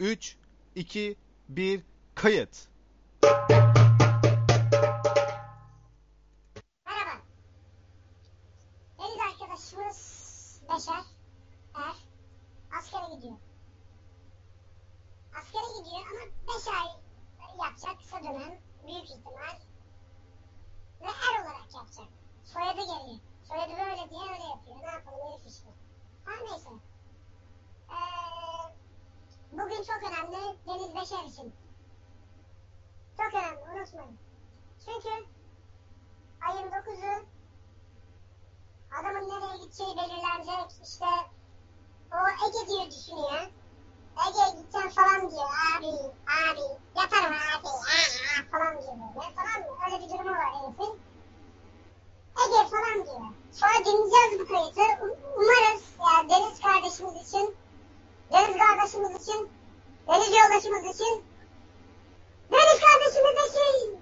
3, 2, 1, kayıt. İçin. Çok önemli unutmayın. Çünkü ayın 9'u adamın nereye gideceği belirlenecek. İşte o Ege diyor düşünüyor. Ege'ye gideceğim falan diyor. Abi, abi, yaparım abi, aa, falan diyor böyle. Tamam mı? Öyle bir durumu var herifin. Ege falan diyor. Sonra dinleyeceğiz bu kayıtı. Um- Umarız ya Deniz kardeşimiz için, Deniz kardeşimiz için, Deniz yoldaşımız için, Deniz kardeşimiz için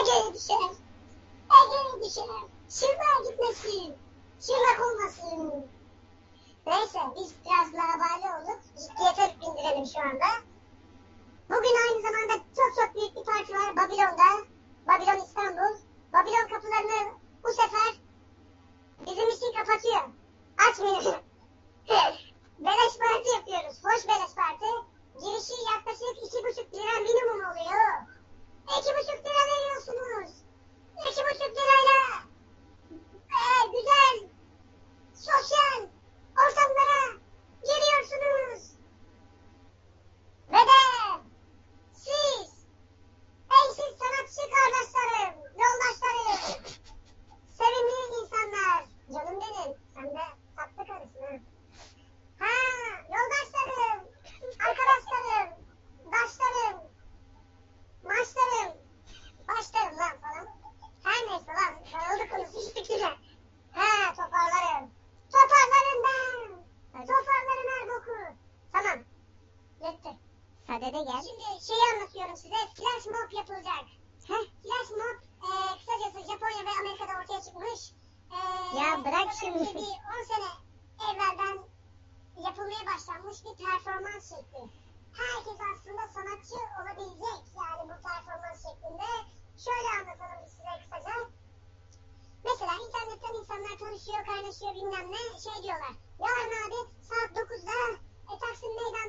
Ege'ye düşer. Düşer. Şırnağa gitmesin. Şırnak olmasın. Neyse biz biraz labali olduk. Ciddiyete bindirelim şu anda. Bugün aynı zamanda çok çok büyük bir parti var Babilon'da. Babilon İstanbul. Babilon kapılarını bu sefer bizim için kapatıyor. Açmıyor. Sadede gel. Şimdi şeyi anlatıyorum size. Flash mob yapılacak. Heh. Flash mob e, kısacası Japonya ve Amerika'da ortaya çıkmış. E, Ya bırak şimdi. Bir 10 sene evvelden yapılmaya başlanmış bir performans şekli. Herkes aslında sanatçı olabilecek yani bu performans şeklinde. Şöyle anlatalım size kısaca. Mesela internetten insanlar tanışıyor, kaynaşıyor bilmem ne şey diyorlar. Yarın abi saat 9'da e, Taksim Meydan'da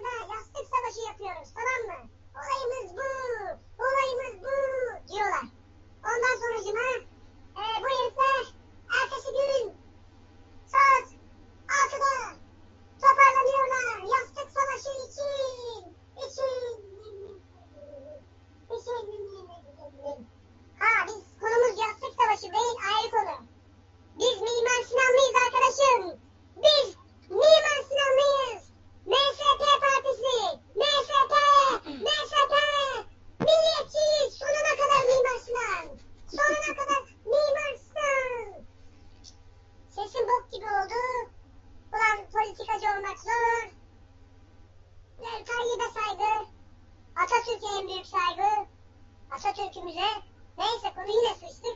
que mulher, né? Essa colina, sua.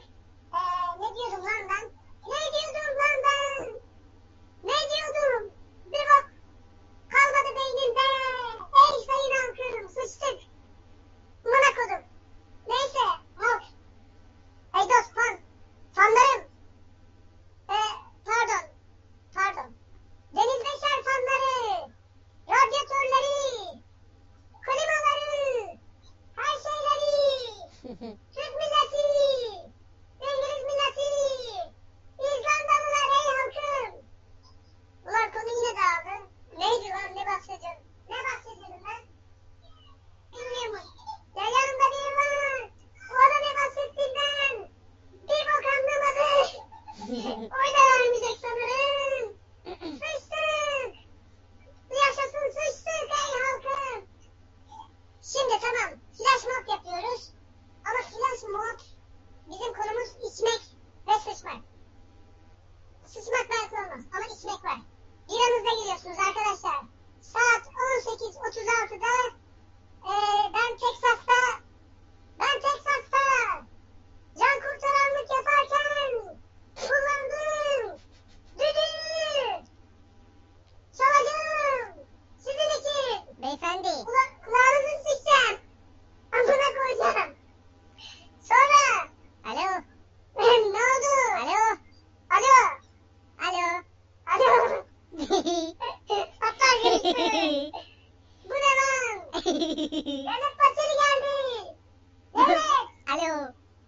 Bu ne lan? Devlet Bahçeli geldi. Devlet. Alo.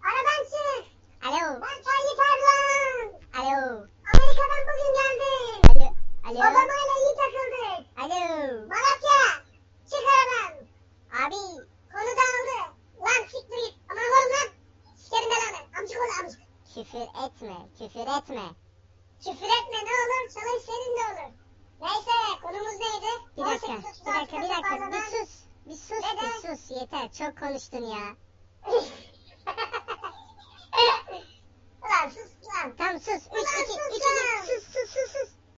Aradan çık. Alo. Ben Tayyip Erdoğan. Alo. Amerika'dan bugün geldim. Alo. Alo. Obama'yla iyi takıldık. Alo. Malatya. Çık aradan. Abi. Konu dağıldı. Lan siktir git. Aman oğlum lan. Sikerim belanı. Amcık ol amcık. Küfür etme. Küfür etme. Küfür etme ne olur. Çalış senin de olur. Neyse konumuz neydi? Bir dakika. 18.36 Bir dakika. Bir dakika. Bir sus. Bir sus. Bir sus. Yeter. Çok konuştun ya. Ulan sus lan. Tamam sus. 3 Ulan 2 sus 3 lan. 2 sus